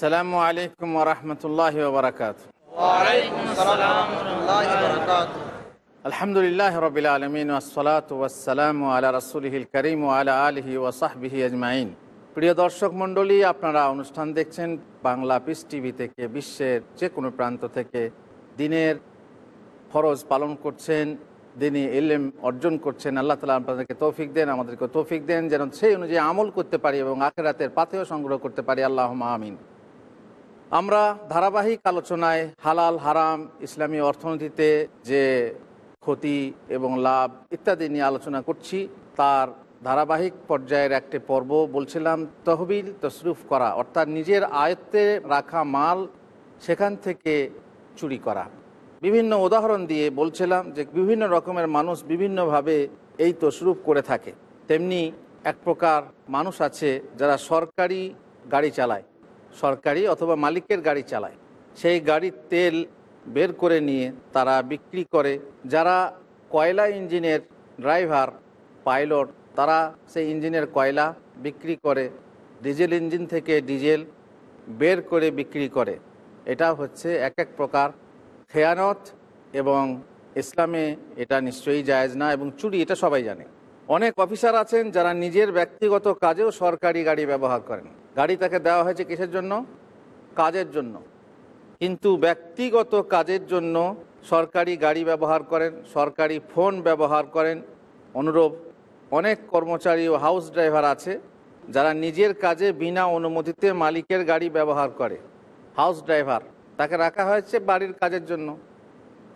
আসসালামু আলাইকুম ওরহমতুল্লাহ বারকাত আলহামদুলিল্লাহ রবিল আলমিন ওসলাত ওয়াসালাম আলা রসুলহিল করিম আলা আলহি ওসাহবিহি আজমাইন। প্রিয় দর্শক মণ্ডলী আপনারা অনুষ্ঠান দেখছেন বাংলা পিস টিভি থেকে বিশ্বের যে কোনো প্রান্ত থেকে। দিনের ফরজ পালন করছেন দিনই ইলেম অর্জন করছেন। আল্লাহ তালা আপনাদেরকে তৌফিক দেন আমাদেরকে তৌফিক দেন যেন সেই অনুযায়ী আমল করতে পারি এবং আখেরাতের পাথেও সংগ্রহ করতে পারি। আল্লাহ আমিন। আমরা ধারাবাহিক আলোচনায় হালাল, হারাম, ইসলামী অর্থনীতিতে যে ক্ষতি এবং লাভ ইত্যাদি নিয়ে আলোচনা করছি, তার ধারাবাহিক পর্যায়ের একটি পর্ব বলছিলাম, তহবিল তসরুফ করা, অর্থাৎ নিজের আয়ত্তে রাখা মাল সেখান থেকে চুরি করা। বিভিন্ন উদাহরণ দিয়ে বলছিলাম যে বিভিন্ন রকমের মানুষ বিভিন্নভাবে এই তসরুফ করে থাকে। তেমনি এক প্রকার মানুষ আছে যারা সরকারি গাড়ি চালায়। সরকারি অথবা মালিকের গাড়ি চালায়। সেই গাড়ির তেল বের করে নিয়ে তারা বিক্রি করে। যারা কয়লা ইঞ্জিনের ড্রাইভার, পাইলট, তারা সেই ইঞ্জিনের কয়লা বিক্রি করে, ডিজেল ইঞ্জিন থেকে ডিজেল বের করে বিক্রি করে। এটা হচ্ছে এক এক প্রকার খেয়ানত এবং ইসলামে এটা নিশ্চয়ই জায়েজ না এবং চুরি, এটা সবাই জানে। অনেক অফিসার আছেন যারা নিজের ব্যক্তিগত কাজেও সরকারি গাড়ি ব্যবহার করেন। গাড়ি তাকে দেওয়া হয়েছে কিসের জন্য? কাজের জন্য। কিন্তু ব্যক্তিগত কাজের জন্য সরকারি গাড়ি ব্যবহার করেন, সরকারি ফোন ব্যবহার করেন। অনুরূপ অনেক কর্মচারী ও হাউস ড্রাইভার আছে, যারা নিজের কাজে বিনা অনুমতিতে মালিকের গাড়ি ব্যবহার করে। হাউস ড্রাইভার, তাকে রাখা হয়েছে বাড়ির কাজের জন্য।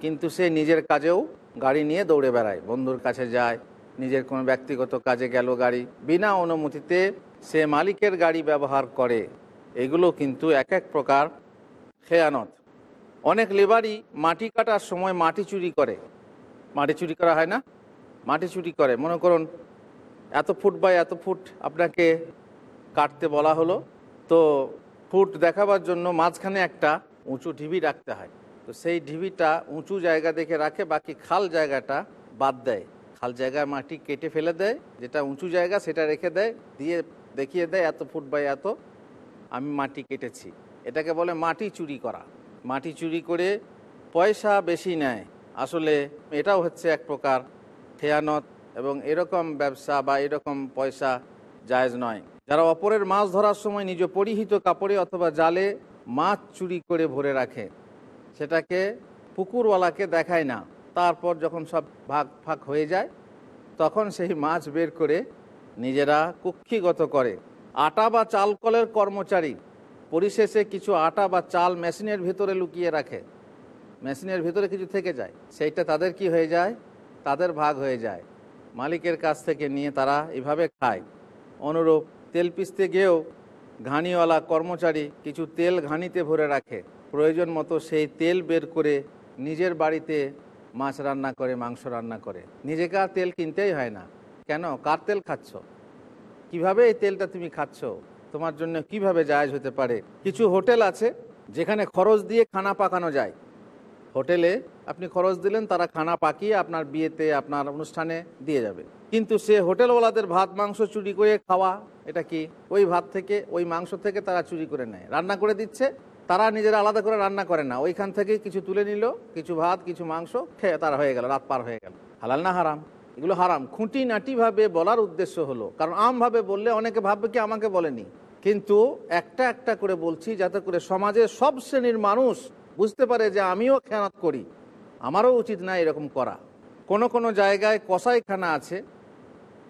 কিন্তু সে নিজের কাজেও গাড়ি নিয়ে দৌড়ে বেড়ায়। বন্ধুর কাছে যায়, নিজের কোনো ব্যক্তিগত কাজে গেল গাড়ি, বিনা অনুমতিতে সে মালিকের গাড়ি ব্যবহার করে। এগুলো কিন্তু এক এক প্রকার খেয়ানত। অনেক লেবারই মাটি কাটার সময় মাটি চুরি করে। মাটি চুরি করা হয় না? মাটি চুরি করে। মনে করুন, এত ফুট বাই এত ফুট আপনাকে কাটতে বলা হলো। তো ফুট দেখাবার জন্য মাঝখানে একটা উঁচু ঢিবি রাখতে হয়। তো সেই ঢিবিটা উঁচু জায়গা দেখে রাখে, বাকি খাল জায়গাটা বাদ দেয়। খাল জায়গায় মাটি কেটে ফেলে দেয়, যেটা উঁচু জায়গা সেটা রেখে দেয়, দিয়ে দেখিয়ে দেয় এত ফুট বাই এত, আমি মাটি কেটেছি। এটাকে বলে মাটি চুরি করা। মাটি চুরি করে পয়সা বেশি নেয়। আসলে এটাও হচ্ছে এক প্রকার খেয়ানত এবং এরকম ব্যবসা বা এরকম পয়সা জায়জ নয়। যারা অপরের মাছ ধরার সময় নিজ পরিহিত কাপড়ে অথবা জালে মাছ চুরি করে ভরে রাখে, সেটাকে পুকুরওয়ালাকে দেখায় না। তারপর যখন সব ভাগ ফাঁক হয়ে যায়, তখন সেই মাছ বের করে নিজেরা কুক্ষিগত করে। আটা বা চাল কলের কর্মচারী পরিশেষে কিছু আটা বা চাল মেশিনের ভিতরে লুকিয়ে রাখে। মেশিনের ভিতরে কিছু থেকে যায়। সেইটা তাদের কি হয়ে যায়? তাদের ভাগ হয়ে যায়। মালিকের কাছ থেকে নিয়ে তারা এভাবে খায়। অনুরূপ তেল পিসতে গিয়েও ঘানিওয়ালা কর্মচারী কিছু তেল ঘানিতে ভরে রাখে। প্রয়োজন মতো সেই তেল বের করে নিজের বাড়িতে মাছ রান্না করে, মাংস রান্না করে। নিজেকে আর তেল কিনতেই হয় না। কেন? কার তেল খাচ্ছ? কীভাবে এই তেলটা তুমি খাচ্ছ? তোমার জন্য কীভাবে জায়জ হতে পারে? কিছু হোটেল আছে যেখানে খরচ দিয়ে খানা পাকানো যায়। হোটেলে আপনি খরচ দিলেন, তারা খানা পাকিয়ে আপনার বিয়েতে, আপনার অনুষ্ঠানে দিয়ে যাবে। কিন্তু সে হোটেলওয়ালাদের ভাত, মাংস চুরি করে খাওয়া, এটা কি? ওই ভাত থেকে, ওই মাংস থেকে তারা চুরি করে নেয়। রান্না করে দিচ্ছে, তারা নিজেরা আলাদা করে রান্না করে না। ওইখান থেকে কিছু তুলে নিল, কিছু ভাত, কিছু মাংস, খেয়ে তারা হয়ে গেল, রাত পার হয়ে গেল। হালাল না হারাম? এগুলো হারাম। খুঁটি নাটিভাবে বলার উদ্দেশ্য হলো, কারণ আমভাবে বললে অনেকে ভাববে কি আমাকে বলেনি। কিন্তু একটা একটা করে বলছি যাতে করে সমাজের সব শ্রেণির মানুষ বুঝতে পারে যে আমিও খেয়ানত করি। আমারও উচিত না এরকম করা। কোনো কোনো জায়গায় কসাইখানা আছে,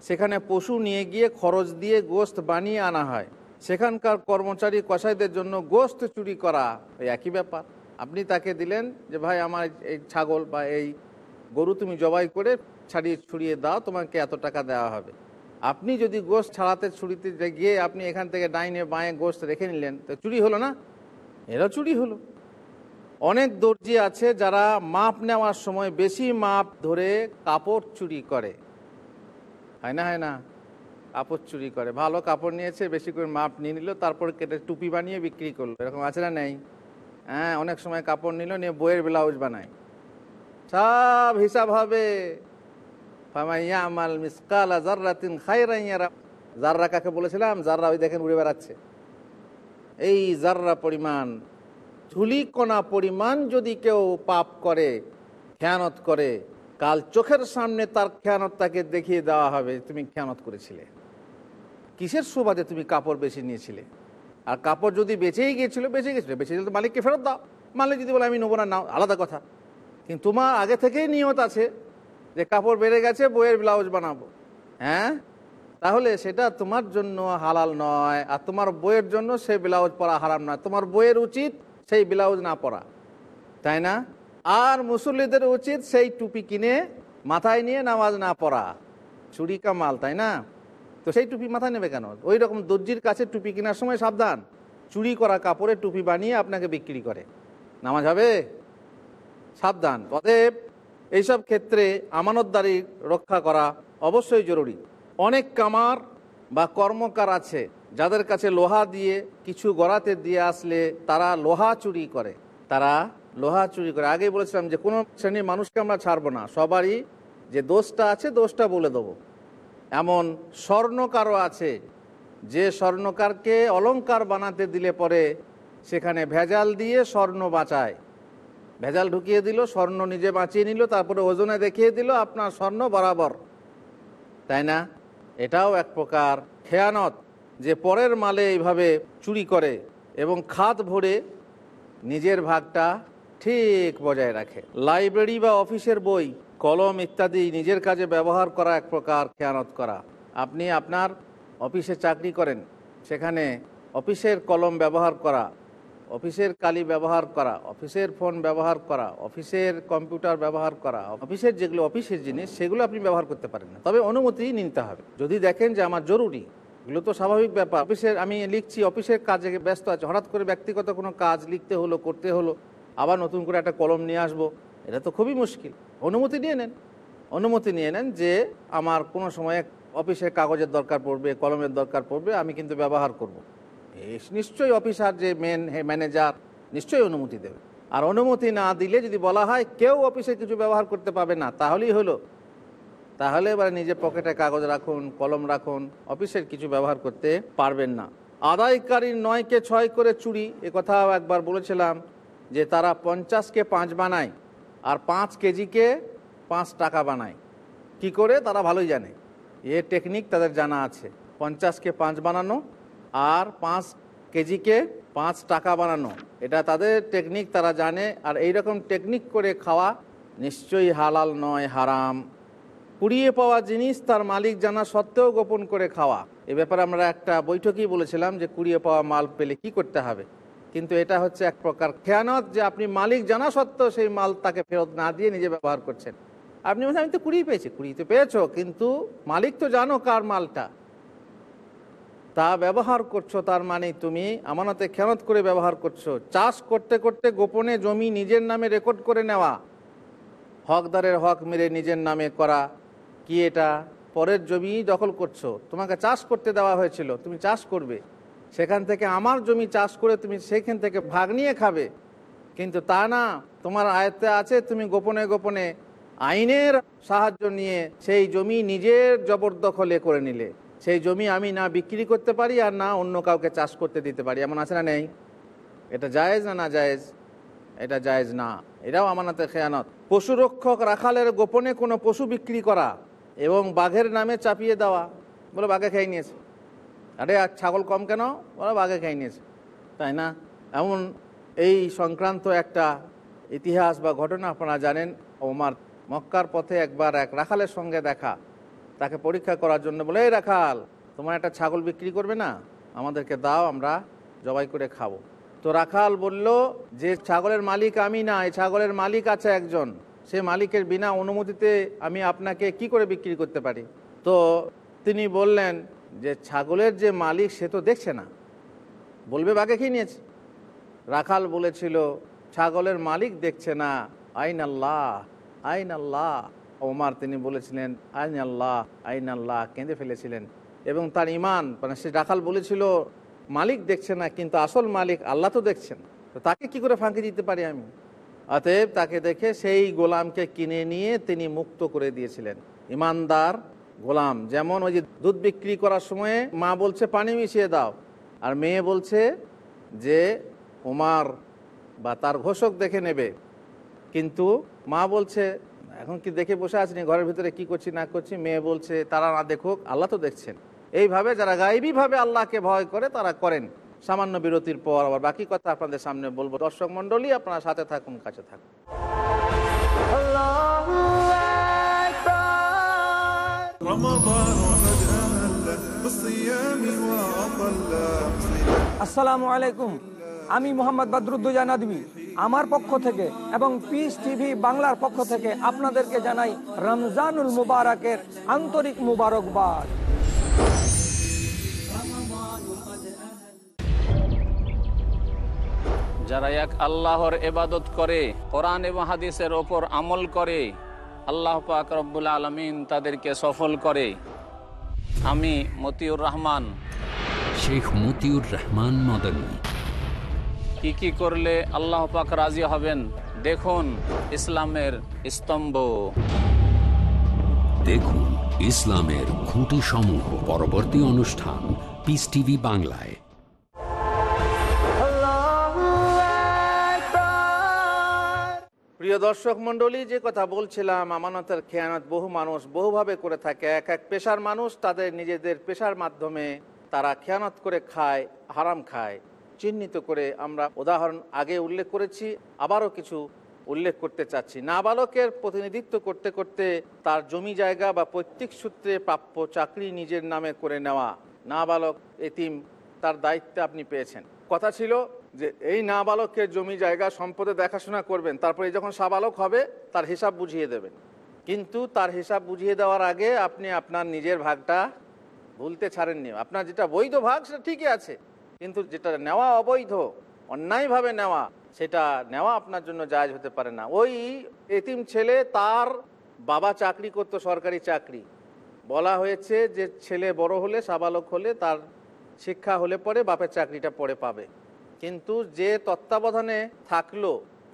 সেখানে পশু নিয়ে গিয়ে খরচ দিয়ে গোস্ত বানিয়ে আনা হয়। সেখানকার কর্মচারী কসাইদের জন্য গোস্ত চুরি করা ওই একই ব্যাপার। আপনি তাকে দিলেন যে, ভাই, আমার এই ছাগল বা এই গরু তুমি জবাই করে ছাড়িয়ে ছুড়িয়ে দাও, তোমাকে এত টাকা দেওয়া হবে। আপনি যদি গোস্ত ছাড়াতে ছুরিতে গিয়ে আপনি এখান থেকে ডাইনে বাঁয়ে গোস্ত রেখে নিলেন, তো চুরি হলো না? এরা চুরি হলো। অনেক দর্জি আছে যারা মাপ নেওয়ার সময় বেশি মাপ ধরে কাপড় চুরি করে। হয় না হয় না? কাপড় চুরি করে। ভালো কাপড় নিয়েছে, বেশি করে মাপ নিয়ে নিল, তারপর কেটে টুপি বানিয়ে বিক্রি করল। এরকম আছে না নেই? হ্যাঁ অনেক সময় কাপড় নিল, নিয়ে বইয়ের ব্লাউজ বানায়। সব হিসাব হবে। ফামাইয়ামাল মিসকালা জাররাতিন খায়রান ইয়ারা। জাররা কাকে বলেছিলাম? জাররা ওই দেখেন উড়ে বেড়াচ্ছে। এই জাররা পরিমাণ, ধুলিকণা পরিমাণ যদি কেউ পাপ করে, খেয়ানত করে, কাল চোখের সামনে তার খেয়ানত তাকে দেখিয়ে দেওয়া হবে, তুমি খেয়ানত করেছিলে। কিসের সুবাদে তুমি কাপড় বেছে নিয়েছিলে? আর কাপড় যদি বেঁচেই গিয়েছিল বেঁচে গেছিল বেঁচে গেলে তো মালিককে ফেরত দাও। মালিক যদি বলে, আমি নেব না, নাও। আলাদা কথা। কিন্তু তোমার আগে থেকেই নিয়ত আছে যে কাপড় বেড়ে গেছে, বইয়ের ব্লাউজ বানাবো। হ্যাঁ? তাহলে সেটা তোমার জন্য হালাল নয়, আর তোমার বইয়ের জন্য সেই ব্লাউজ পরা হারাম নয়। তোমার বইয়ের উচিত সেই ব্লাউজ না পরা। তাই না? আর মুসল্লিদের উচিত সেই টুপি কিনে মাথায় নিয়ে নামাজ না পড়া। চুরি কামাল, তাই না? তো সেই টুপি মাথায় নেবে কেন? ওই রকম দর্জির কাছে টুপি কেনার সময় সাবধান। চুরি করা কাপড়ের টুপি বানিয়ে আপনাকে বিক্রি করে। নামাজ হবে? সাবধান। অতএব এইসব ক্ষেত্রে আমানতদারি রক্ষা করা অবশ্যই জরুরি। অনেক কামার বা কর্মকার আছে, যাদের কাছে লোহা দিয়ে কিছু গড়াতে দিয়ে আসলে তারা লোহা চুরি করে। তারা লোহা চুরি করে। আগেই বলেছিলাম যে কোনো শ্রেণির মানুষকে আমরা ছাড়বো না। সবারই যে দোষটা আছে দোষটা বলে দেবো। এমন স্বর্ণকারও আছে, যে স্বর্ণকারকে অলংকার বানাতে দিলে পরে সেখানে ভেজাল দিয়ে স্বর্ণ বাঁচায়। ভেজাল ঢুকিয়ে দিল, স্বর্ণ নিজে বাঁচিয়ে নিল, তারপরে ওজনে দেখিয়ে দিল, আপনার স্বর্ণ বরাবর। তাই না? এটাও এক প্রকার খেয়ানত যে পরের মালে এইভাবে চুরি করে এবং খাত ভরে নিজের ভাগটা ঠিক বজায় রাখে। লাইব্রেরি বা অফিসের বই, কলম ইত্যাদি নিজের কাজে ব্যবহার করা এক প্রকার খেয়ানত করা। আপনি আপনার অফিসে চাকরি করেন, সেখানে অফিসের কলম ব্যবহার করা অফিসের কালি ব্যবহার করা, অফিসের ফোন ব্যবহার করা, অফিসের কম্পিউটার ব্যবহার করা, অফিসের যেগুলো অফিসের জিনিস, সেগুলো আপনি ব্যবহার করতে পারেন না। তবে অনুমতি নিতে হবে। যদি দেখেন যে আমার জরুরি, এগুলো তো স্বাভাবিক ব্যাপার। অফিসের, আমি লিখছি, অফিসের কাজে ব্যস্ত আছে, হঠাৎ করে ব্যক্তিগত কোনো কাজ লিখতে হলো, করতে হলো, আবার নতুন করে একটা কলম নিয়ে আসব, এটা তো খুবই মুশকিল। অনুমতি নিয়ে নেন। অনুমতি নিয়ে নেন যে আমার কোনো সময় অফিসের কাগজের দরকার পড়বে, কলমের দরকার পড়বে, আমি কিন্তু ব্যবহার করব। নিশ্চয়ই অফিসার যে মেন হে ম্যানেজার নিশ্চয়ই অনুমতি দেবে। আর অনুমতি না দিলে যদি বলা হয় কেউ অফিসে কিছু ব্যবহার করতে পাবে না, তাহলেই হলো। তাহলে এবার নিজের পকেটে কাগজ রাখুন, কলম রাখুন, অফিসের কিছু ব্যবহার করতে পারবেন না। আদায়কারীর নয়কে ছয় করে চুরি, এ কথাও একবার বলেছিলাম যে তারা পঞ্চাশকে পাঁচ বানায় আর পাঁচ কেজিকে পাঁচ টাকা বানায়। কি করে? তারা ভালোই জানে। এ টেকনিক তাদের জানা আছে। পঞ্চাশকে পাঁচ বানানো আর পাঁচ কেজিকে পাঁচ টাকা বানানো। এটা তাদের টেকনিক তারা জানে। আর এই রকম টেকনিক করে খাওয়া নিশ্চয়ই হালাল নয়, হারাম। কুড়িয়ে পাওয়া জিনিস তার মালিক জানা সত্ত্বেও গোপন করে খাওয়া। এ ব্যাপারে আমরা একটা বৈঠকেই বলেছিলাম যে কুড়িয়ে পাওয়া মাল পেলে কি করতে হবে। কিন্তু এটা হচ্ছে এক প্রকার খেয়ানত যে আপনি মালিক জানা সত্ত্বেও সেই মাল তাকে ফেরত না দিয়ে নিজে ব্যবহার করছেন। আপনি বলছেন, আমি তো কুড়িয়ে পেয়েছি। কুড়িয়ে তো পেয়েছ, কিন্তু মালিক তো জানো কার মালটা। তা ব্যবহার করছ, তার মানে তুমি আমানতে খেয়ানত করে ব্যবহার করছ। চাষ করতে করতে গোপনে জমি নিজের নামে রেকর্ড করে নেওয়া। হকদারের হক মেরে নিজের নামে করা। কি এটা? পরের জমি দখল করছ। তোমাকে চাষ করতে দেওয়া হয়েছিল, তুমি চাষ করবে। সেখান থেকে আমার জমি চাষ করে তুমি সেখান থেকে ভাগ নিয়ে খাবে। কিন্তু তা না, তোমার আয়ত্তে আছে, তুমি গোপনে গোপনে আইনের সাহায্য নিয়ে সেই জমি নিজের জবরদখলে করে নিলে। সেই জমি আমি না বিক্রি করতে পারি আর না অন্য কাউকে চাষ করতে দিতে পারি। এমন আছে না নেই? এটা জায়েজ না না জায়েজ? এটা জায়েজ না। এটাও আমানাতে খেয়ানত। পশুরক্ষক রাখালের গোপনে কোনো পশু বিক্রি করা এবং বাঘের নামে চাপিয়ে দেওয়া। বলে বাঘে খেয়ে নিয়েছে। আরে, আর ছাগল কম কেন? বলে বাঘে খেয়ে নিয়েছে। তাই না? এমন এই সংক্রান্ত একটা ইতিহাস বা ঘটনা আপনারা জানেন। ওমার মক্কার পথে একবার এক রাখালের সঙ্গে দেখা তাকে পরীক্ষা করার জন্য বলে, এই রাখাল, তোমার একটা ছাগল বিক্রি করবে না? আমাদেরকে দাও, আমরা জবাই করে খাব। তো রাখাল বলল, যে ছাগলের মালিক আমি না, এই ছাগলের মালিক আছে একজন। সে মালিকের বিনা অনুমতিতে আমি আপনাকে কি করে বিক্রি করতে পারি? তো তিনি বললেন, যে ছাগলের যে মালিক, সে তো দেখছে না। বলবে, বাঘে খেয়ে নিয়েছে। রাখাল বলেছিল, ছাগলের মালিক দেখছে না। আইন আল্লাহ আইন আল্লাহ ওমার, তিনি বলেছিলেন, আইন আল্লাহ আইন আল্লাহ কেঁদে ফেলেছিলেন। এবং তার ইমান মানে সে রাখাল বলেছিল, মালিক দেখছে না, কিন্তু আসল মালিক আল্লাহ তো দেখছেন। তো তাকে কি করে ফাঁকি দিতে পারি আমি? অতএব তাকে দেখে সেই গোলামকে কিনে নিয়ে তিনি মুক্ত করে দিয়েছিলেন। ইমানদার গোলাম, যেমন ওই যে দুধ বিক্রি করার সময়ে মা বলছে, পানি মিশিয়ে দাও। আর মেয়ে বলছে যে, ওমার বা তার ঘোষক দেখে নেবে। কিন্তু মা বলছে এখন কি দেখে বসে আছি ঘরের ভিতরে কি করছি না করছি? মেয়ে বলছে তারা না দেখুক আল্লাহ তো দেখছেন। এইভাবে যারা গাইবীভাবে আল্লাহকে ভয় করে তারা করেন। সামান্য বিরতির পর আবার বাকি কথা আপনাদের সামনে বলব। দর্শক মন্ডলী আপনারা সাথে থাকুন কাছে থাকুন। আসসালামু আলাইকুম। আমি মোহাম্মদ বদরুদ্দোজা নদী আমার পক্ষ থেকে এবং পিস টিভি বাংলার পক্ষ থেকে আপনাদেরকে জানাই রমজানুল মুবারকের আন্তরিক মুবারকবাদ। যারা এক আল্লাহর এবাদত করে কোরআন এবং হাদিসের ওপর আমল করে আল্লাহ পাক রব্বুল আলমিন তাদেরকে সফল করে। আমি মতিউর রহমান। শেখ মতিউর রহমান মদনী। কি কি করলে আল্লাহ পাক রাজি হবেন? দেখুন ইসলামের স্তম্ভ। দেখুন ইসলামের খুঁটি সমূহ পরবর্তী অনুষ্ঠান পিস টিভি বাংলায়। প্রিয় দর্শক মণ্ডলী যে কথা বলছিলাম আমানতের খেয়ানত বহু মানুষ বহুভাবে করে থাকে। এক এক পেশার মানুষ তাদের নিজেদের পেশার মাধ্যমে তারা খেয়ানত করে খায় হারাম খায়। চিহ্নিত করে আমরা উদাহরণ আগে উল্লেখ করেছি, আবারও কিছু উল্লেখ করতে চাচ্ছি। নাবালকের প্রতিনিধিত্ব করতে করতে তার জমি জায়গা বা পৈতৃক সূত্রে প্রাপ্য চাকরি নিজের নামে করে নেওয়া। নাবালক, এতিম, তার দায়িত্বে আপনি পেয়েছেন। কথা ছিল যে এই নাবালকের জমি জায়গা সম্পদে দেখাশোনা করবেন, তারপরে যখন সাবালক হবে, তার হিসাব বুঝিয়ে দেবেন। কিন্তু তার হিসাব বুঝিয়ে দেওয়ার আগে আপনি আপনার নিজের ভাগটা ভুলতে ছাড়েননি। আপনার যেটা বৈধ ভাগ, সেটা ঠিকই আছে। কিন্তু যেটা নেওয়া অবৈধ, অন্যায়ভাবে নেওয়া, সেটা নেওয়া আপনার জন্য জায়জ হতে পারে না। ওই এতিম ছেলে তার বাবা চাকরি করতো, সরকারি চাকরি। বলা হয়েছে যে ছেলে বড় হলে, সাবালক হলে তার শিক্ষা হলে পরে বাপের চাকরিটা পরে পাবে। কিন্তু যে তত্ত্বাবধানে থাকল,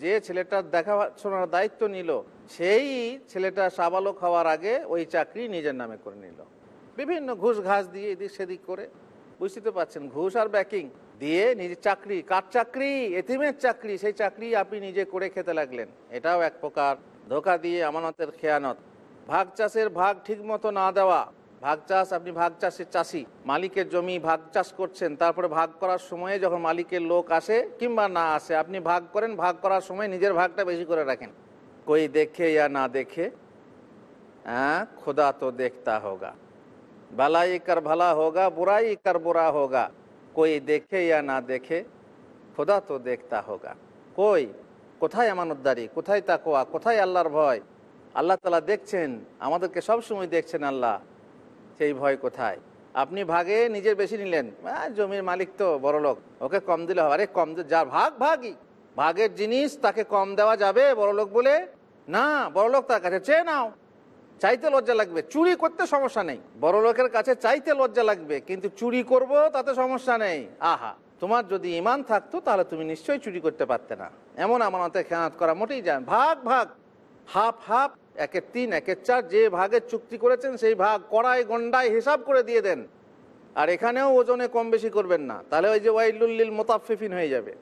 যে ছেলেটার দেখাশোনার দায়িত্ব নিল, সেই ছেলেটা সাবালক হওয়ার আগে ওই চাকরি নিজের নামে করে নিল। বিভিন্ন ঘুষ ঘাস দিয়ে এদিক সেদিক করে। বুঝতে তো পারছেন, ঘুষ আর ব্যাকিং দিয়ে নিজের চাকরি, কার চাকরি? এতিমের চাকরি, সেই চাকরি আপনি নিজে করে খেতে লাগলেন। এটাও এক প্রকার ধোকা দিয়ে আমানতের খেয়ানত। ভাগ চাষের ভাগ ঠিক মতো না দেওয়া, ভাগ চাষ, আপনি ভাগ চাষের চাষি, মালিকের জমি ভাগ চাষ করছেন, তারপরে ভাগ করার সময়ে যখন মালিকের লোক আসে কিংবা না আসে, আপনি ভাগ করেন, ভাগ করার সময় নিজের ভাগটা বেশি করে রাখেন। কই দেখে ইয়া না দেখে হ্যাঁ? খোদা তো দেখতা হোগা। भलाई कर भला होगा बुराई कर बुरा होगा कोई देखे या ना देखे খোদা তো দেখতা হোগা কই কোথায় আমানতদারি কোথায় তাকোয়া কোথায় আল্লাহর ভয় আল্লাহ তালা দেখছেন আমাদেরকে সব সময় দেখছেন আল্লাহ সেই ভয় কোথায় আপনি ভাগে নিজের বেশি নিলেন আহ, জমির মালিক তো বড় লোক ওকে কম দিলে হবে আরে কম দে- যার ভাগ ভাগই ভাগের জিনিস তাকে কম দেওয়া যাবে বড় লোক বলে না বড় লোক তার কাছে চেয়ে নাও চাইতে লজ্জা লাগবে। চুরি করতে সমস্যা নেই। বড় লোকের কাছে চাইতে লজ্জা লাগবে, কিন্তু চুরি করব তাতে সমস্যা নেই। আহা, তোমার যদি ইমান থাকতো তাহলে তুমি নিশ্চয়ই চুরি করতে পারতে না। এমন আমার আমানতে খেয়ানত করা মোটেই যায় ভাগ ভাগ। হাফ হাফ, একের তিন, একের চার, যে ভাগের চুক্তি করেছেন সেই ভাগ কড়াই গন্ডায় হিসাব করে দিয়ে দেন। আর এখানেও ওজনে কম বেশি করবেন না। তাহলে ওই যে ওয়াইলুল্লিল মোতাফিফিন হয়ে যাবে।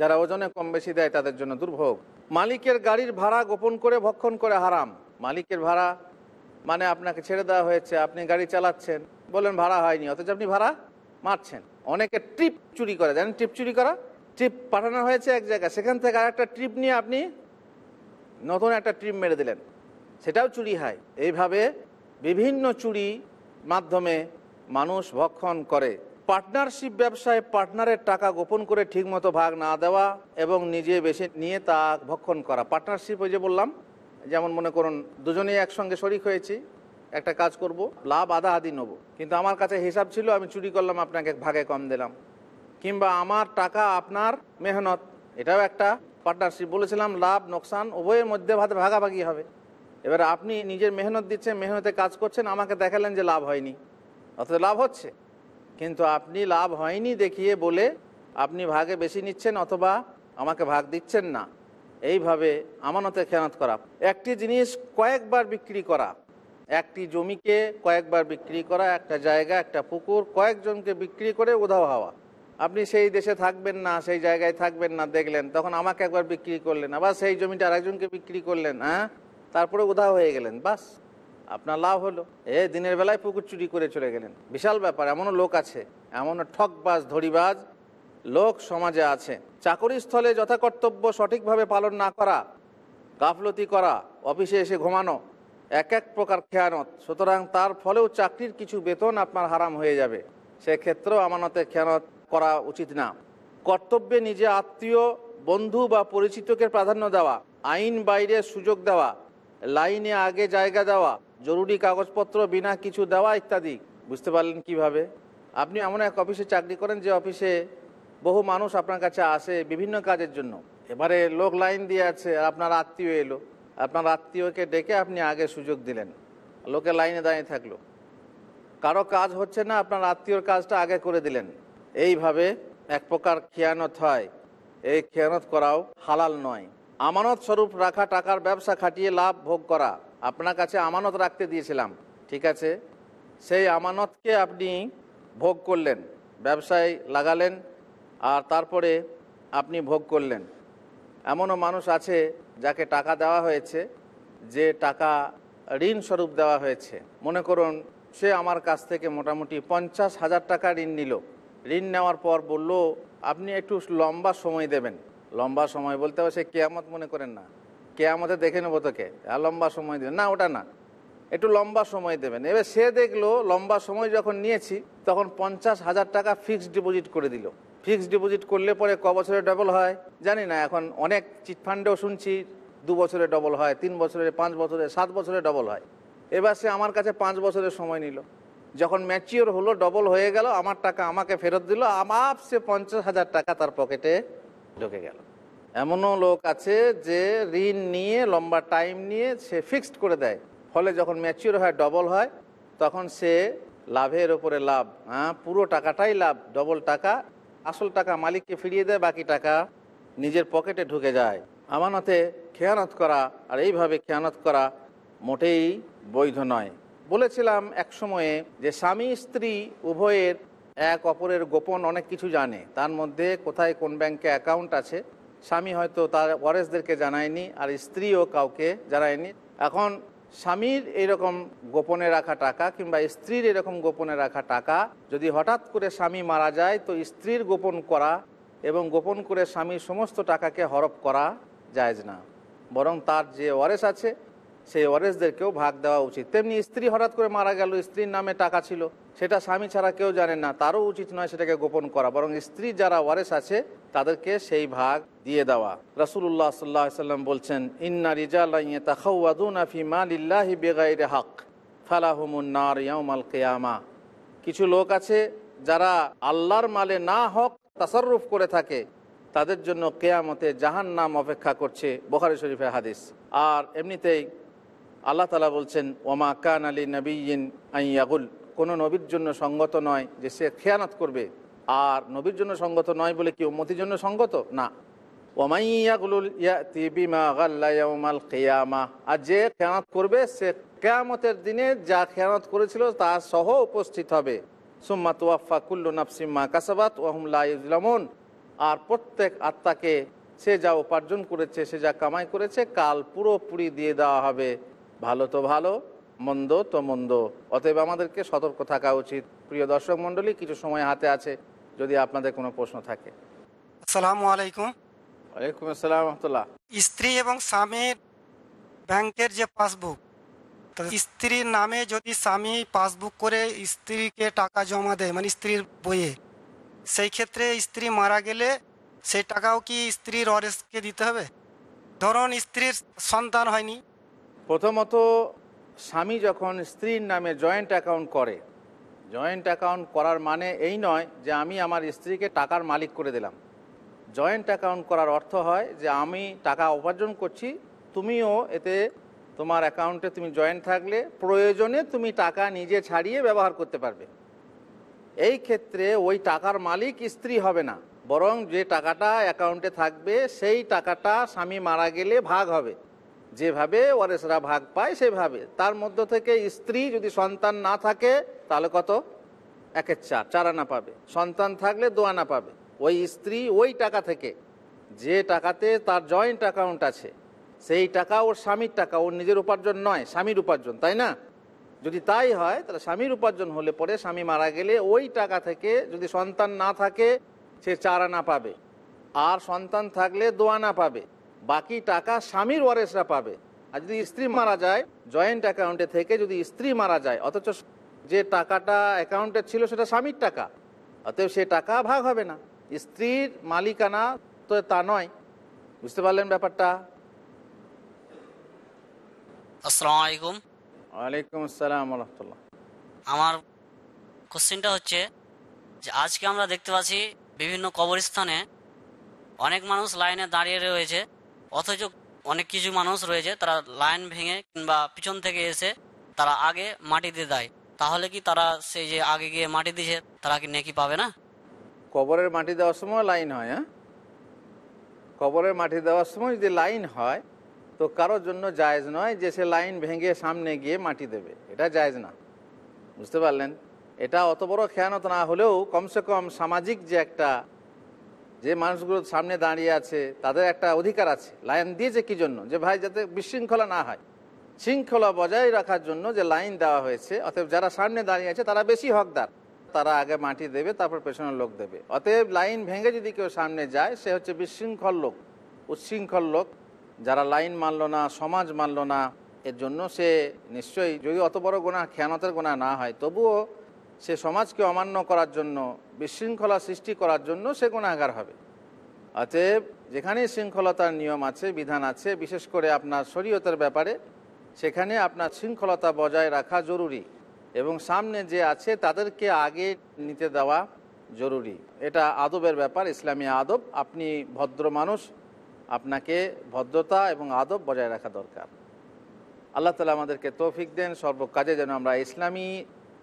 যারা ওজনে কম বেশি দেয় তাদের জন্য দুর্ভোগ। মালিকের গাড়ির ভাড়া গোপন করে ভক্ষণ করে হারাম। মালিকের ভাড়া মানে আপনাকে ছেড়ে দেওয়া হয়েছে, আপনি গাড়ি চালাচ্ছেন। বলেন ভাড়া হয়নি, অথচ আপনি ভাড়া মারছেন। অনেকে ট্রিপ চুরি করে, জানেন ট্রিপ চুরি করা? ট্রিপ পাঠানো হয়েছে এক জায়গায়, সেখান থেকে আর একটা ট্রিপ নিয়ে আপনি নতুন একটা ট্রিপ মেরে দিলেন। সেটাও চুরি হয়। এইভাবে বিভিন্ন চুরি মাধ্যমে মানুষ ভক্ষণ করে। পার্টনারশিপ ব্যবসায় পার্টনারের টাকা গোপন করে ঠিকমতো ভাগ না দেওয়া এবং নিজে বেশি নিয়ে তা ভক্ষণ করা। পার্টনারশিপ ওই যে বললাম যেমন মনে করুন, দুজনেই একসঙ্গে শরিক হয়েছি, একটা কাজ করব লাভ আধা আধি নেব। কিন্তু আমার কাছে হিসাব ছিল, আমি চুরি করলাম, আপনাকে ভাগে কম দিলাম। কিংবা আমার টাকা, আপনার মেহনত, এটাও একটা পার্টনারশিপ বলেছিলাম, লাভ, নোকসান, উভয়ের মধ্যে ভাতে ভাগাভাগি হবে। এবার আপনি নিজের মেহনত দিচ্ছেন, মেহনতে কাজ করছেন, আমাকে দেখালেন যে লাভ হয়নি। অথচ লাভ হচ্ছে। কিন্তু আপনি লাভ হয়নি দেখিয়ে বলে আপনি ভাগে বেশি নিচ্ছেন অথবা আমাকে ভাগ দিচ্ছেন না। এইভাবে আমানতে খেয়ানত করা। একটি জিনিস কয়েকবার বিক্রি করা। একটি জমিকে কয়েকবার বিক্রি করা, একটা জায়গা, একটা পুকুর, কয়েকজনকে বিক্রি করে উধাও হওয়া। আপনি সেই দেশে থাকবেন না, সেই জায়গায় থাকবেন না, দেখলেন, তখন আমাকে একবার বিক্রি করলেন, আবার সেই জমিটা আরেকজনকে বিক্রি করলেন হ্যাঁ তারপরে উধাও হয়ে গেলেন, বাস। আপনার লাভ হলো। এ, দিনের বেলায় পুকুর চুরি করে চলে গেলেন। বিশাল ব্যাপার, এমনও লোক আছে, এমনও ঠকবাজ ধরিবাজ লোক সমাজে আছে। চাকরি স্থলে যথাকর্তব্য সঠিকভাবে পালন না করা, গাফলতি করা, অফিসে এসে ঘুমানো, এক এক প্রকার খেয়ানত, সুতরাং তার ফলেও চাকরির কিছু বেতন আপনার হারাম হয়ে যাবে। সেক্ষেত্রেও আমানতে খেয়ানত করা উচিত না। কর্তব্যে নিজে আত্মীয়, বন্ধু বা পরিচিতকে প্রাধান্য দেওয়া, আইন বাইরে সুযোগ দেওয়া, লাইনে আগে জায়গা দেওয়া, জরুরি কাগজপত্র বিনা কিছু দেওয়া ইত্যাদি। বুঝতে পারলেন কীভাবে? আপনি এমন এক অফিসে চাকরি করেন যে অফিসে বহু মানুষ আপনার কাছে আসে বিভিন্ন কাজের জন্য। এবারে লোক লাইন দিয়ে আছে আপনার আত্মীয় এলো। আপনার আত্মীয়কে ডেকে আপনি আগে সুযোগ দিলেন। লোকে লাইনে দাঁড়িয়ে থাকল। কারও কাজ হচ্ছে না, আপনার আত্মীয়র কাজটা আগে করে দিলেন। এইভাবে এক প্রকার খেয়ানত হয়। এই খেয়ানত করাও হালাল নয়। আমানত স্বরূপ রাখা, টাকার ব্যবসা খাটিয়ে লাভ ভোগ করা। আপনার কাছে আমানত রাখতে দিয়েছিলাম। ঠিক আছে? সেই আমানতকে আপনি ভোগ করলেন, ব্যবসায় লাগালেন আর তারপরে আপনি ভোগ করলেন। এমনও মানুষ আছে যাকে টাকা দেওয়া হয়েছে, যে টাকা ঋণ স্বরূপ দেওয়া হয়েছে। মনে করুন, সে আমার কাছ থেকে মোটামুটি পঞ্চাশ হাজার টাকা ঋণ নিল। ঋণ নেওয়ার পর বলল, আপনি একটু লম্বা সময় দেবেন। লম্বা সময় বলতে হবে, সে কেয়ামত মনে করেন না। কেয়ামতে দেখে নেব তোকে। আর লম্বা সময় দেবেন। না, ওটা না। একটু লম্বা সময় দেবেন। এবার সে দেখল, লম্বা সময় যখন নিয়েছি, তখন পঞ্চাশ হাজার টাকা ফিক্সড ডিপোজিট করে দিল। ফিক্সড ডিপোজিট করলে পরে ক বছরে ডবল হয়? জানি না, এখন অনেক চিটফান্ডেও শুনছি দু বছরে ডবল হয়, তিন বছরে, পাঁচ বছরে, সাত বছরে ডবল হয়। এবার সে আমার কাছে পাঁচ বছরের সময় নিল। যখন ম্যাচিওর হলো ডবল হয়ে গেল, আমার টাকা আমাকে ফেরত দিল আমার সে পঞ্চাশ হাজার টাকা তার পকেটে ঢুকে গেল। এমনও লোক আছে যে ঋণ নিয়ে, লম্বা টাইম নিয়ে সে ফিক্সড করে দেয়। ফলে যখন ম্যাচিওর হয় ডবল হয়, তখন সে লাভের ওপরে লাভ হ্যাঁ পুরো টাকাটাই লাভ ডবল টাকা আসল টাকা মালিককে ফিরিয়ে দেয়, বাকি টাকা নিজের পকেটে ঢুকে যায়। আমানতে খেয়ানত করা আর এইভাবে খেয়ানত করা মোটেই বৈধ নয়। বলেছিলাম এক সময়ে যে স্বামী স্ত্রী উভয়ের এক অপরের গোপন অনেক কিছু জানে। তার মধ্যে কোথায় কোন ব্যাংকে অ্যাকাউন্ট আছে, স্বামী হয়তো তার ওয়ারেসদেরকে জানায়নি আর স্ত্রীও কাউকে জানায়নি। এখন স্বামীর এরকম গোপনে রাখা টাকা কিংবা স্ত্রীর এরকম গোপনে রাখা টাকা যদি হঠাৎ করে স্বামী মারা যায়, তো স্ত্রীর গোপন করা এবং গোপন করে স্বামীর সমস্ত টাকাকে হরপ করা যায়জ না। বরং তার যে ওয়ারেস আছে সেই ওয়ারেসদেরকেও ভাগ দেওয়া উচিত। তেমনি স্ত্রী হঠাৎ করে মারা গেল, স্ত্রীর নামে টাকা ছিল, সেটা স্বামী ছাড়া কেউ জানে না, তারও উচিত নয় সেটাকে গোপন করা। বরং স্ত্রী যারা ওয়ারেস আছে, তাদেরকে সেই ভাগ দিয়ে দেওয়া। রাসুল্লাহ সাল্লাহ সাল্লাম বলছেন, ইন্না রিজালাফি হক ইয়াউমাল কেয়ামা। কিছু লোক আছে, যারা আল্লাহর মালে না হক তাসাররুফ করে থাকে, তাদের জন্য কেয়ামতে জাহান নাম অপেক্ষা করছে, বোখারি শরীফের হাদিস। আর এমনিতেই আল্লাহ তালা বলছেন ওমা কান আলী নবীন আইয়াগুল কোনো নবীর জন্য সঙ্গত নয় যে সে খেয়ানত করবে। আর নবীর জন্য সঙ্গত নয় বলে কি উম্মতির জন্য সঙ্গত? না। ওমাইয়াগুলুল ইয়াতি বিমা গাল্লা ইয়াউমাল আর যে খেয়ানত করবে, সে কেয়ামতের দিনে যা খেয়ানত করেছিল তা সহ উপস্থিত হবে। সুম্মা তুয়াফা কুল্লু নাফসিম্মা কাসাবাত ওয়াহুম লা আর প্রত্যেক আত্মাকে সে যা উপার্জন করেছে, সে যা কামাই করেছে, কাল পুরোপুরি দিয়ে দেওয়া হবে। ভালো তো ভালো মন্দ তো মন্দ। অতএব আমাদেরকে সতর্ক থাকা উচিত। প্রিয় দর্শক মণ্ডলী কিছু সময় হাতে আছে যদি আপনাদের কোনো প্রশ্ন থাকে। আসসালামু আলাইকুম। ওয়ালাইকুম আসসালাম রহমতুল্লাহ। স্ত্রী এবং স্বামীর ব্যাংকের যে পাসবুক তো স্ত্রীর নামে যদি স্বামী পাসবুক করে স্ত্রীকে টাকা জমা দেয় মানে স্ত্রীর বইয়ে সেই ক্ষেত্রে স্ত্রী মারা গেলে সেই টাকাও কি স্ত্রীর অরেসকে দিতে হবে? ধরুন স্ত্রীর সন্তান হয়নি প্রথমত, স্বামী যখন স্ত্রীর নামে জয়েন্ট অ্যাকাউন্ট করে, জয়েন্ট অ্যাকাউন্ট করার মানে এই নয় যে আমি আমার স্ত্রীকে টাকার মালিক করে দিলাম। জয়েন্ট অ্যাকাউন্ট করার অর্থ হয় যে আমি টাকা উপার্জন করছি, তুমিও এতে তোমার অ্যাকাউন্টে তুমি জয়েন্ট থাকলে প্রয়োজনে তুমি টাকা নিজে ছাড়িয়ে ব্যবহার করতে পারবে। এই ক্ষেত্রে ওই টাকার মালিক স্ত্রী হবে না, বরং যে টাকাটা অ্যাকাউন্টে থাকবে, সেই টাকাটা স্বামী মারা গেলে ভাগ হবে। যেভাবে ওয়ারেসরা ভাগ পায়, সেভাবে। তার মধ্য থেকে স্ত্রী যদি সন্তান না থাকে, তাহলে কত? একের চার চার আনা পাবে। সন্তান থাকলে দু আনা পাবে। ওই স্ত্রী ওই টাকা থেকে, যে টাকাতে তার জয়েন্ট অ্যাকাউন্ট আছে, সেই টাকা ওর স্বামীর টাকা, ওর নিজের উপার্জন নয়, স্বামীর উপার্জন, তাই না? যদি তাই হয়, তাহলে স্বামীর উপার্জন হলে পরে স্বামী মারা গেলে ওই টাকা থেকে যদি সন্তান না থাকে, সে চার আনা পাবে। আর সন্তান থাকলে দু আনা পাবে। বাকি টাকা স্বামীর ওয়ারেসরা পাবে। আর যদি স্ত্রী মারা যায় জয়েন্ট অ্যাকাউন্টে থেকে যদি স্ত্রী মারা যায় অথচ যে টাকাটা অ্যাকাউন্টে ছিল সেটা স্বামীর টাকা অতএব সে টাকা ভাগ হবে না। স্ত্রীর মালিকানা তো তা নয়। বুঝতে পারলেন ব্যাপারটা? আসসালামু আলাইকুম। ওয়ালাইকুম আসসালাম রহমতুল্লাহ। আমার কোশ্চেনটা হচ্ছে যে আজকে আমরা দেখতে পাচ্ছি বিভিন্ন কবরস্থানে অনেক মানুষ লাইনে দাঁড়িয়ে রয়েছে। অথচ অনেক কিছু মানুষ রয়েছে, তারা লাইন ভেঙে কিংবা পিছন থেকে এসে তারা আগে মাটি দিয়ে দেয়। তাহলে কি তারা সেই যে আগে গিয়ে মাটি দিয়েছে, তারা কি নেকি পাবে না? কবরের মাটি দেওয়ার সময় লাইন হয় হ্যাঁ? কবরের মাটি দেওয়ার সময় যদি লাইন হয়, তো কারোর জন্য জায়েজ নয় যে সে লাইন ভেঙে সামনে গিয়ে মাটি দেবে। এটা জায়জ না। বুঝতে পারলেন? এটা অত বড় খেয়ানত না হলেও কমসে কম সামাজিক যে একটা যে মানুষগুলো সামনে দাঁড়িয়ে আছে, তাদের একটা অধিকার আছে, লাইন দিয়েছে কি জন্য? যে ভাই, যাতে বিশৃঙ্খলা না হয়। শৃঙ্খলা বজায় রাখার জন্য যে লাইন দেওয়া হয়েছে, অতএব যারা সামনে দাঁড়িয়ে আছে, তারা বেশি হকদার। তারা আগে মাটি দেবে, তারপর পেছনের লোক দেবে। অতএব লাইন ভেঙে যদি কেউ সামনে যায়, সে হচ্ছে বিশৃঙ্খল লোক, উচ্ছৃঙ্খল লোক। যারা লাইন মানলো না, সমাজ মানলো না, এর জন্য সে নিশ্চয়ই যদি অত বড় গোনা খেয়ানতের গোনা না হয়, তবুও সে সমাজকে অমান্য করার জন্য, বিশৃঙ্খলা সৃষ্টি করার জন্য সে গুণাগার হবে। অতএব যেখানে শৃঙ্খলতার নিয়ম আছে, বিধান আছে, বিশেষ করে আপনার শরীয়তের ব্যাপারে, সেখানে আপনার শৃঙ্খলতা বজায় রাখা জরুরি এবং সামনে যে আছে তাদেরকে আগে নিতে দেওয়া জরুরি। এটা আদবের ব্যাপার, ইসলামী আদব। আপনি ভদ্র মানুষ, আপনাকে ভদ্রতা এবং আদব বজায় রাখা দরকার। আল্লাহ তালা আমাদেরকে তৌফিক দেন সর্বকাজে যেন আমরা ইসলামী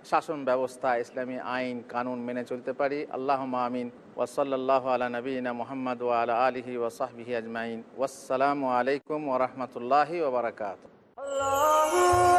শাসন ব্যবস্থা, ইসলামী আইন, কানুন মেনে চলতে পারি। আল্লাহ আমিন। ওসল্লাহ আলা নবীনা মোহাম্মদ ওয়ালা আলহি ওসাহবিহি আজমাইন। ওসালামু আলাইকুম ওরহমতুল্লাহি ওবরাকাত এই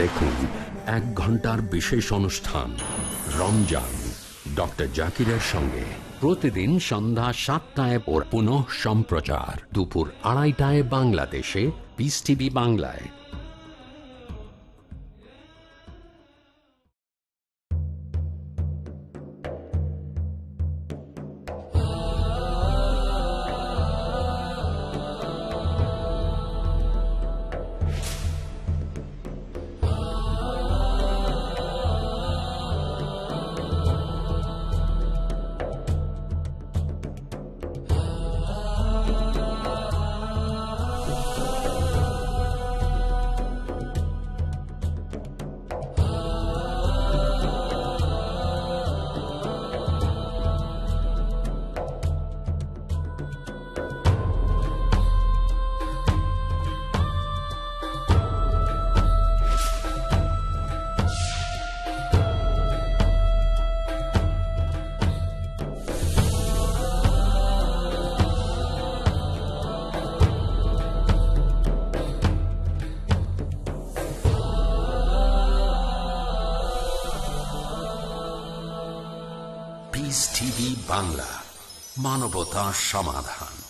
দেখুন এক ঘণ্টার বিশেষ অনুষ্ঠান, রমজান। ডক্টর জাকিরের সঙ্গে প্রতিদিন সন্ধ্যা সাতটায় ওর পুনঃ সম্প্রচার। দুপুর আড়াইটায় বাংলাদেশে পিস টিভি বাংলায়। বাংলা মানবতা সমাধান।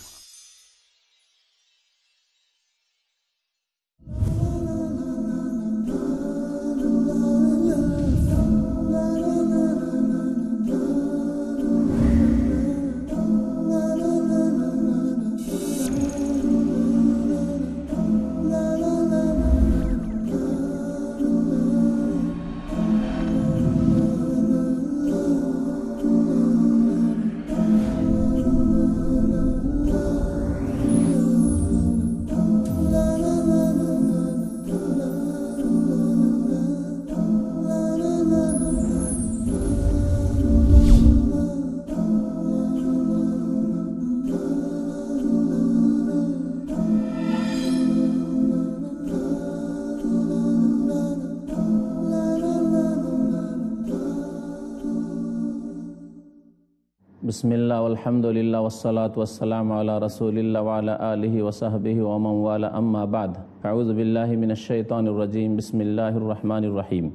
بسم اللہ والحمد للہ وسلاۃ وسلم علیہ رسول اللہ علیہ علیہ وصحب ومن والا اما بعد، اعوذ باللہ من الشیطان الرجیم. بسم اللہ الرحمن الرحیم.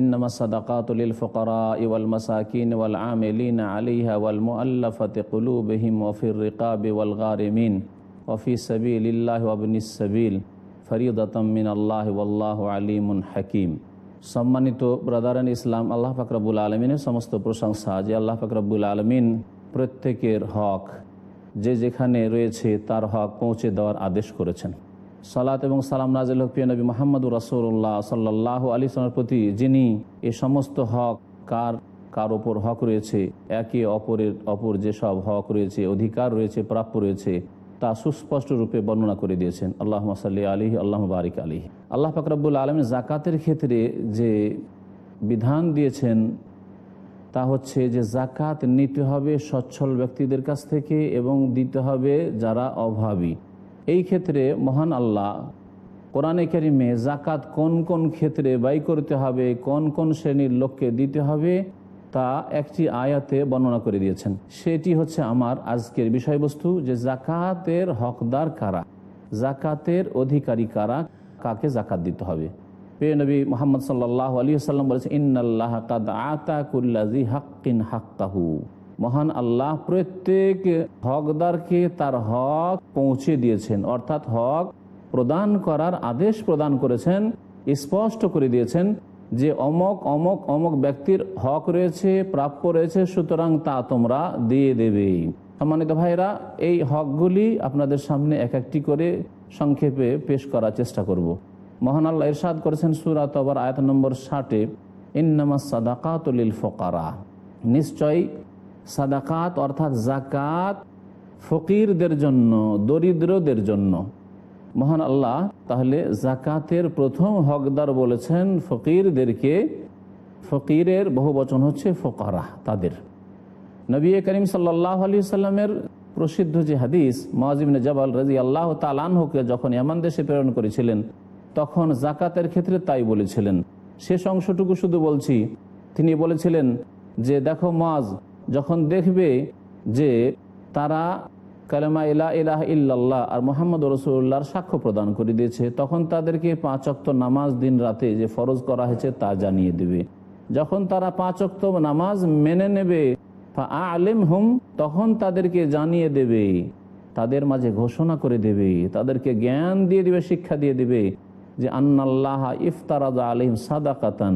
انما الصدقات للفقراء والمساکین والعاملین علیہ والمؤلفت قلوبہم وفی الرقاب والغارمین وفی سبیل اللہ وابن السبیل. فریضة من اللہ واللہ علیم حکیم. সম্মানিত ব্রাদারান ইসলাম, আল্লাহ ফাকরাবুল আলমিনের সমস্ত প্রশংসা যে আল্লাহ ফাকরাবুল আলমিন প্রত্যেকের হক, যে যেখানে রয়েছে তার হক পৌঁছে দেওয়ার আদেশ করেছেন। সালাত এবং সালাম নাজিল হক নবী মোহাম্মদুর রাসৌল্লাহ সাল্লাহ আলী সালামের প্রতি, যিনি এ সমস্ত হক কার কার ওপর হক রয়েছে, একে অপরের অপর যেসব হক রয়েছে, অধিকার রয়েছে, প্রাপ্য রয়েছে তা সুস্পষ্ট রূপে বর্ণনা করে দিয়েছেন। আল্লাহ মাসাল্লি আলী আল্লাহ বারিক আলী আল্লাহ ফাকরাবুল আলমী জাকাতের ক্ষেত্রে যে বিধান দিয়েছেন, তা হচ্ছে যে জাকাত নিতে হবে সচ্ছল ব্যক্তিদের কাছ থেকে এবং দিতে হবে যারা অভাবী। এই ক্ষেত্রে মহান আল্লাহ কোরআনে কারিমে জাকাত কোন কোন ক্ষেত্রে ব্যয় করতে হবে, কোন কোন শ্রেণির লোককে দিতে হবে তা একটি আয়াতে বর্ণনা করে দিয়েছেন। সেটি হচ্ছে আমার আজকের বিষয়বস্তু যে জাকাতের হকদার কারা, জাকাতের অধিকারী কারা, কাকে জাকাত দিতে হবে। প্রিয় নবী মোহাম্মদ সাল্লাহ আলী সাল্লাম বলেছেন, ইন্নাল্লাহ কাদ আতা কুল্লাজি হাক্কিন হাক্কাহু। মহান আল্লাহ প্রত্যেক হকদারকে তার হক পৌঁছে দিয়েছেন, অর্থাৎ হক প্রদান করার আদেশ প্রদান করেছেন, স্পষ্ট করে দিয়েছেন। যে অমক অমক অমক ব্যক্তির হক রয়েছে, প্রাপ্য রয়েছে, সুতরাং তা তোমরা দিয়ে দেবে। সম্মানিত ভাইরা এই হকগুলি আপনাদের সামনে এক একটি করে সংক্ষেপে পেশ করার চেষ্টা করব। মহান আল্লাহ ইরশাদ করেছেন সুরাত আবার আয়াত নম্বর ষাটে, ইন্নামা সাদাকাতলিল ফকারা নিশ্চয়ই সাদাকাত অর্থাৎ জাকাত ফকিরদের জন্য, দরিদ্রদের জন্য। মহান আল্লাহ তাহলে জাকাতের প্রথম হকদার বলেছেন ফকিরদেরকে। ফকিরের বহু বচন হচ্ছে ফকারা তাদের। নবী করিম সাল্লাহ আলী সাল্লামের প্রসিদ্ধ যে হাদিস মহাজিবিন জবাল রাজি আল্লাহ তালানহকে যখন এমন দেশে প্রেরণ করেছিলেন, তখন জাকাতের ক্ষেত্রে তাই বলেছিলেন। শেষ অংশটুকু শুধু বলছি, তিনি বলেছিলেন যে, দেখো মাজ যখন দেখবে যে তারা কালেমা ইলা ইলাহ ইল্লাল্লাহ আর মোহাম্মদ রসুল্লাহর সাক্ষ্য প্রদান করে দিয়েছে, তখন তাদেরকে পাঁচ অক্ত নামাজ দিন রাতে যে ফরজ করা হয়েছে তা জানিয়ে দেবে। যখন তারা পাঁচ অক্ত নামাজ মেনে নেবে আলেম হুম তখন তাদেরকে জানিয়ে দেবে, তাদের মাঝে ঘোষণা করে দেবে, তাদেরকে জ্ঞান দিয়ে দিবে, শিক্ষা দিয়ে দিবে যে আন্নাল্লাহ ইফতারাজ আলিম সাদাকাতান,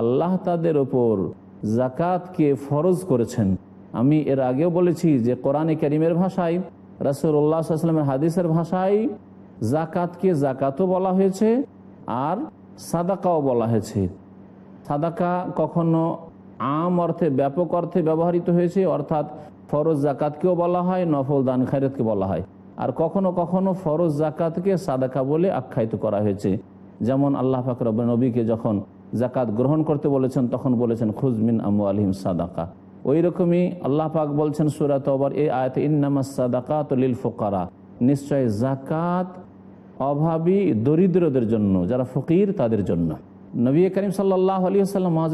আল্লাহ তাদের ওপর জাকাতকে ফরজ করেছেন। আমি এর আগেও বলেছি যে কোরআনে করিমের ভাষায় রাসুল্লাহামের হাদিসের ভাষায় জাকাতকে জাকাতও বলা হয়েছে আর সাদাকাও বলা হয়েছে। সাদাকা কখনো আম অর্থে, ব্যাপক অর্থে ব্যবহৃত হয়েছে, অর্থাৎ ফরজ জাকাতকেও বলা হয়, নফল দান খায়রতকে বলা হয়। আর কখনো কখনো ফরজ জাকাতকে সাদাকা বলে আখ্যায়িত করা হয়েছে। যেমন আল্লাহ ফাকর নবীকে যখন জাকাত গ্রহণ করতে বলেছেন, তখন বলেছেন খুজমিন আমু আলহিম সাদাকা। ওই রকমই আল্লাহ পাক বলছেন সুরাত এই আয়তে, ইন্নামাস সাদাকাত লিল ফোকারা নিশ্চয় জাকাত অভাবী দরিদ্রদের জন্য, যারা ফকির তাদের জন্য। নবী করিম সাল্লাহ আলী